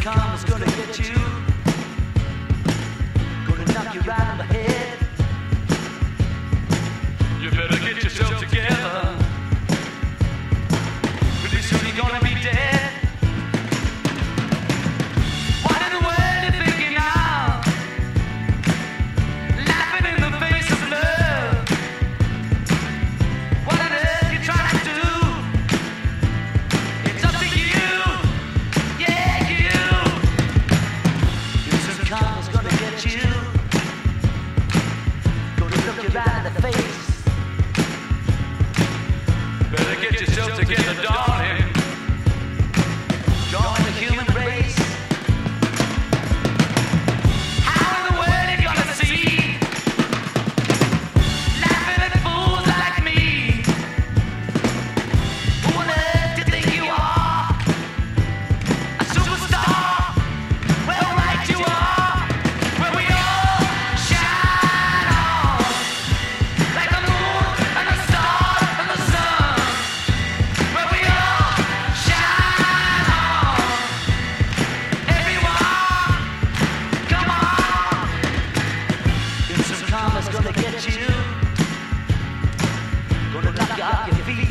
come gonna hit you, gonna knock you right on the head. got your feet.